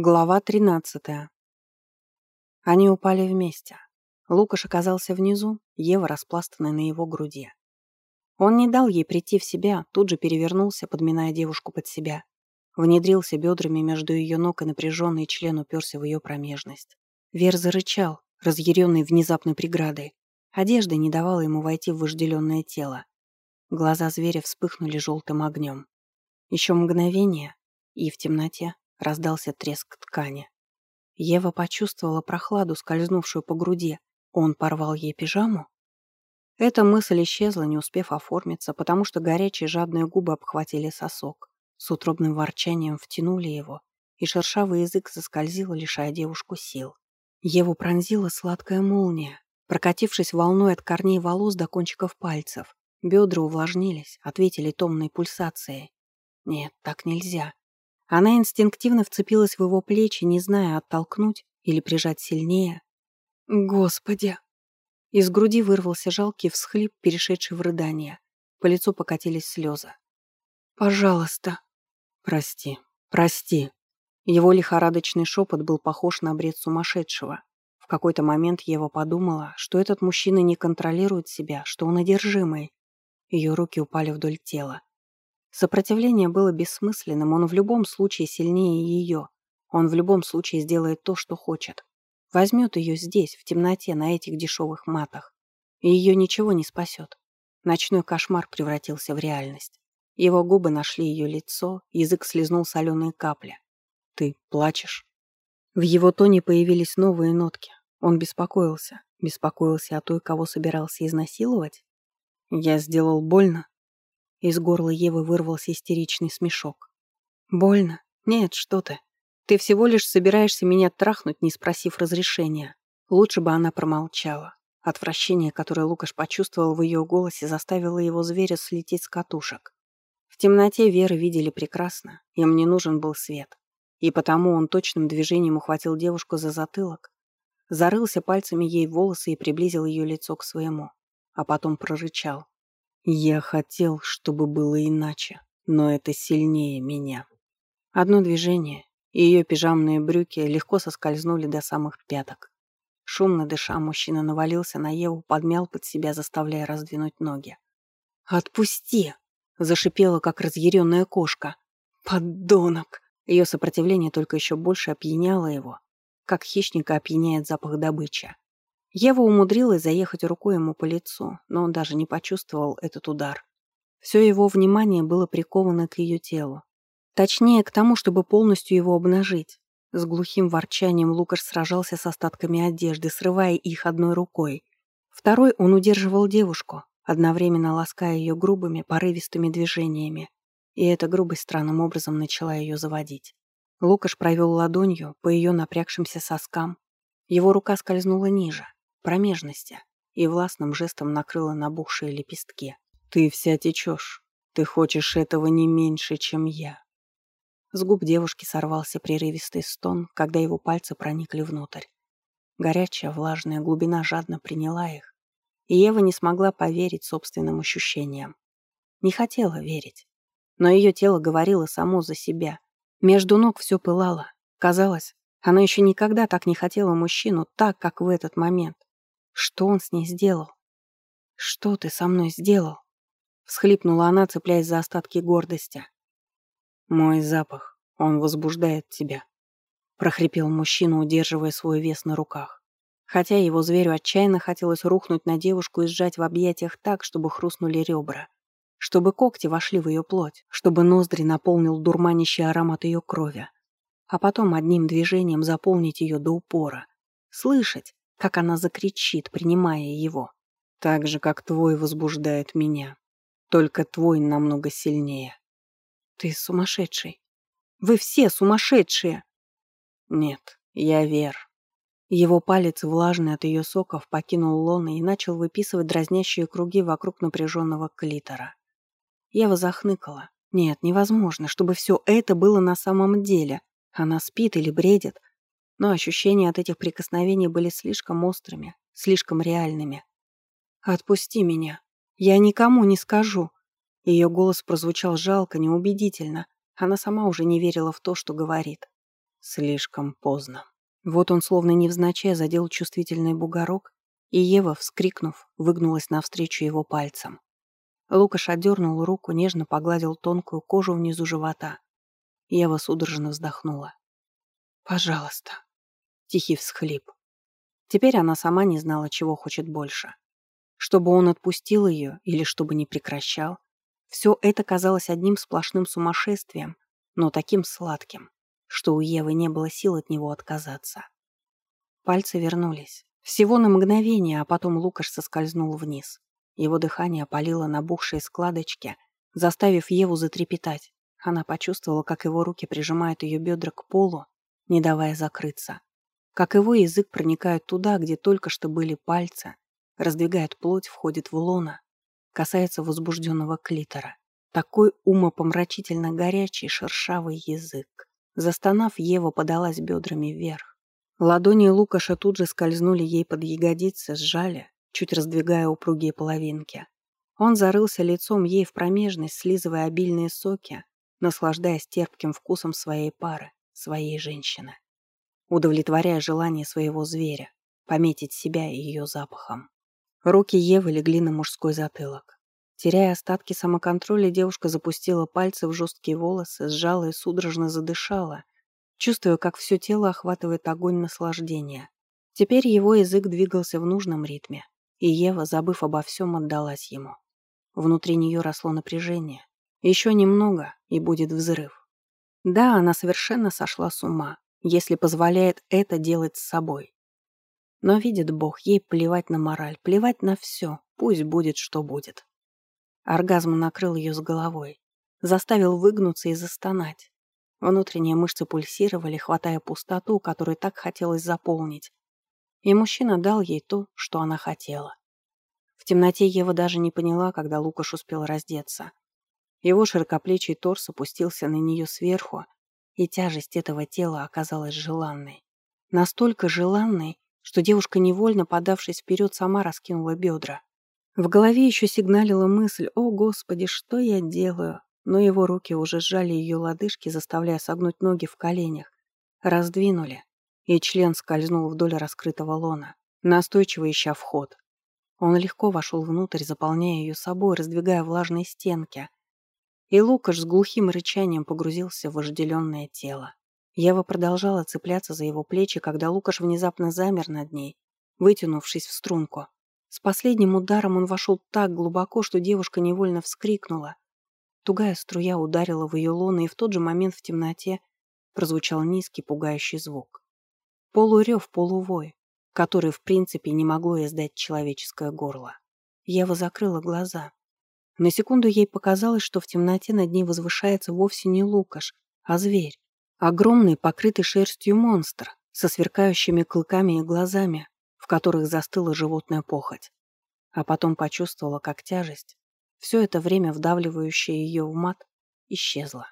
Глава 13. Они упали вместе. Лукаш оказался внизу, Ева распластанная на его груди. Он не дал ей прийти в себя, тут же перевернулся, подминая девушку под себя. Внедрился бедрами между ее ног и напряженный член уперся в ее промежность. Вер зарычал, разъяренный внезапной преградой. Одежда не давала ему войти в вожделенное тело. Глаза зверя вспыхнули желтым огнем. Еще мгновение, и в темноте Раздался треск ткани. Ева почувствовала прохладу, скользнувшую по груди. Он порвал ей пижаму? Эта мысль исчезла, не успев оформиться, потому что горячие жадные губы обхватили сосок. С утробным ворчанием втянули его, и шершавый язык заскользил, лишая девушку сил. Еву пронзила сладкая молния, прокатившись волной от корней волос до кончиков пальцев. Бедра увлажнились, ответили томной пульсацией. Нет, так нельзя. Она инстинктивно вцепилась в его плечи, не зная, оттолкнуть или прижать сильнее. «Господи!» Из груди вырвался жалкий всхлип, перешедший в рыдание. По лицу покатились слезы. «Пожалуйста!» «Прости, прости!» Его лихорадочный шепот был похож на бред сумасшедшего. В какой-то момент Ева подумала, что этот мужчина не контролирует себя, что он одержимый. Ее руки упали вдоль тела. Сопротивление было бессмысленным, он в любом случае сильнее ее. Он в любом случае сделает то, что хочет. Возьмет ее здесь, в темноте, на этих дешевых матах. И ее ничего не спасет. Ночной кошмар превратился в реальность. Его губы нашли ее лицо, язык слезнул соленые капли. «Ты плачешь?» В его тоне появились новые нотки. Он беспокоился. Беспокоился о той, кого собирался изнасиловать? «Я сделал больно?» Из горла Евы вырвался истеричный смешок. «Больно? Нет, что ты. Ты всего лишь собираешься меня трахнуть, не спросив разрешения. Лучше бы она промолчала. Отвращение, которое Лукаш почувствовал в ее голосе, заставило его зверя слететь с катушек. В темноте Веры видели прекрасно, им не нужен был свет. И потому он точным движением ухватил девушку за затылок, зарылся пальцами ей в волосы и приблизил ее лицо к своему, а потом прорычал. Я хотел, чтобы было иначе, но это сильнее меня. Одно движение, и ее пижамные брюки легко соскользнули до самых пяток. Шумно дыша, мужчина навалился на Еву, подмял под себя, заставляя раздвинуть ноги. «Отпусти!» — зашипела, как разъяренная кошка. «Поддонок!» Ее сопротивление только еще больше опьяняло его, как хищника опьяняет запах добычи. Ева умудрилась заехать рукой ему по лицу, но он даже не почувствовал этот удар. Все его внимание было приковано к ее телу. Точнее, к тому, чтобы полностью его обнажить. С глухим ворчанием Лукаш сражался с остатками одежды, срывая их одной рукой. Второй он удерживал девушку, одновременно лаская ее грубыми, порывистыми движениями. И эта грубость странным образом начала ее заводить. Лукаш провел ладонью по ее напрягшимся соскам. Его рука скользнула ниже, промежности и властным жестом накрыла набухшие лепестки. «Ты вся течешь. Ты хочешь этого не меньше, чем я». С губ девушки сорвался прерывистый стон, когда его пальцы проникли внутрь. Горячая, влажная глубина жадно приняла их, и Ева не смогла поверить собственным ощущениям. Не хотела верить, но ее тело говорило само за себя. Между ног все пылало. Казалось, она еще никогда так не хотела мужчину, так, как в этот момент. Что он с ней сделал? Что ты со мной сделал? Всхлипнула она, цепляясь за остатки гордости. Мой запах, он возбуждает тебя. Прохрипел мужчина, удерживая свой вес на руках. Хотя его зверю отчаянно хотелось рухнуть на девушку и сжать в объятиях так, чтобы хрустнули ребра. Чтобы когти вошли в ее плоть, чтобы ноздри наполнил дурманящий аромат ее крови. А потом одним движением заполнить ее до упора. Слышать, как она закричит, принимая его. Так же, как твой возбуждает меня. Только твой намного сильнее. Ты сумасшедший. Вы все сумасшедшие. Нет, я Вер. Его палец, влажный от ее соков, покинул лона и начал выписывать дразнящие круги вокруг напряженного клитора. Ева захныкала. Нет, невозможно, чтобы все это было на самом деле. Она спит или бредит, но ощущения от этих прикосновений были слишком острыми, слишком реальными. «Отпусти меня. Я никому не скажу». Ее голос прозвучал жалко, неубедительно. Она сама уже не верила в то, что говорит. Слишком поздно. Вот он словно невзначай задел чувствительный бугорок, и Ева, вскрикнув, выгнулась навстречу его пальцам. Лукаш отдернул руку, нежно погладил тонкую кожу внизу живота. Ева судорожно вздохнула. «Пожалуйста». Тихий всхлип. Теперь она сама не знала, чего хочет больше. Чтобы он отпустил ее или чтобы не прекращал. Все это казалось одним сплошным сумасшествием, но таким сладким, что у Евы не было сил от него отказаться. Пальцы вернулись. Всего на мгновение, а потом Лукаш соскользнул вниз. Его дыхание опалило набухшие складочки, заставив Еву затрепетать. Она почувствовала, как его руки прижимают ее бедра к полу, не давая закрыться как его язык проникает туда, где только что были пальцы, раздвигает плоть, входит в лона, касается возбужденного клитора. Такой умопомрачительно горячий шершавый язык. Застонав, Ева подалась бедрами вверх. Ладони Лукаша тут же скользнули ей под ягодицы, сжали, чуть раздвигая упругие половинки. Он зарылся лицом ей в промежность, слизывая обильные соки, наслаждаясь терпким вкусом своей пары, своей женщины удовлетворяя желание своего зверя, пометить себя и ее запахом. Руки Евы легли на мужской затылок. Теряя остатки самоконтроля, девушка запустила пальцы в жесткие волосы, сжала и судорожно задышала, чувствуя, как все тело охватывает огонь наслаждения. Теперь его язык двигался в нужном ритме, и Ева, забыв обо всем, отдалась ему. Внутри нее росло напряжение. Еще немного, и будет взрыв. Да, она совершенно сошла с ума, если позволяет это делать с собой. Но видит Бог, ей плевать на мораль, плевать на все, пусть будет, что будет. Оргазм накрыл ее с головой, заставил выгнуться и застонать. Внутренние мышцы пульсировали, хватая пустоту, которую так хотелось заполнить. И мужчина дал ей то, что она хотела. В темноте Ева даже не поняла, когда Лукаш успел раздеться. Его широкоплечий торс опустился на нее сверху, и тяжесть этого тела оказалась желанной. Настолько желанной, что девушка, невольно подавшись вперед, сама раскинула бедра. В голове еще сигналила мысль «О, Господи, что я делаю?» Но его руки уже сжали ее лодыжки, заставляя согнуть ноги в коленях. Раздвинули, и член скользнул вдоль раскрытого лона, настойчиво ища вход. Он легко вошел внутрь, заполняя ее собой, раздвигая влажные стенки, и Лукаш с глухим рычанием погрузился в вожделенное тело. Ева продолжала цепляться за его плечи, когда Лукаш внезапно замер над ней, вытянувшись в струнку. С последним ударом он вошел так глубоко, что девушка невольно вскрикнула. Тугая струя ударила в ее лоно, и в тот же момент в темноте прозвучал низкий пугающий звук. Полурев, полувой, который в принципе не могло издать человеческое горло. Ева закрыла глаза. На секунду ей показалось, что в темноте над ней возвышается вовсе не Лукаш, а зверь. Огромный, покрытый шерстью монстр, со сверкающими клыками и глазами, в которых застыла животная похоть. А потом почувствовала, как тяжесть, все это время вдавливающая ее в мат, исчезла.